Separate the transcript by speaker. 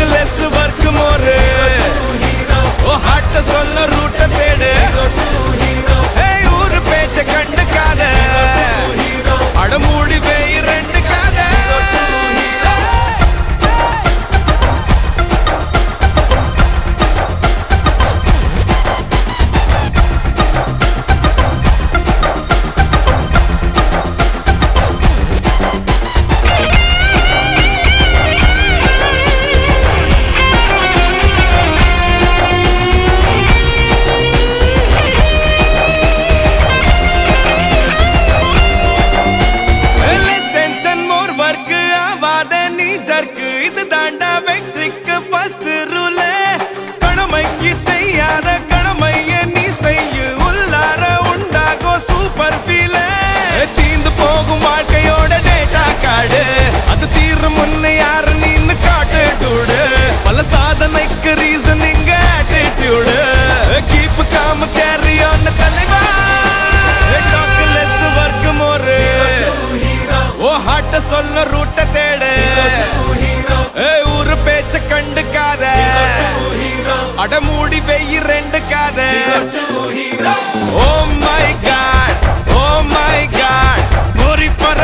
Speaker 1: டாக்லெஸ் work மோரு ஓ ஹாட்ட சொல்ல ரூட்ட தேடு நீ இது தாண்டா வெற்றிக்கு ஃபர்ஸ்ட் ரூல கடமைக்கு செய்யாத கடமைய நீ செய்யு. உள்ளார உண்டாகும் சூப்பர் ஃபீல தீந்து போகும் வாழ்க்கையோட டேட்டா காடு. அது தீர்ற முன்ன யாரு நின்னு காட்டு டூடு பல சாதனைக்கு ரீசன் இங்க attitude keep calm carry on தலைவா. டாக்லெஸ் ஒர்க் மோரு. ஓ ஹாட்ட சொல்ல ரூட்ட தேடு. அடமூடி பெய்ய ரெண்டு காத. Oh my God oh my God பொறிப்பற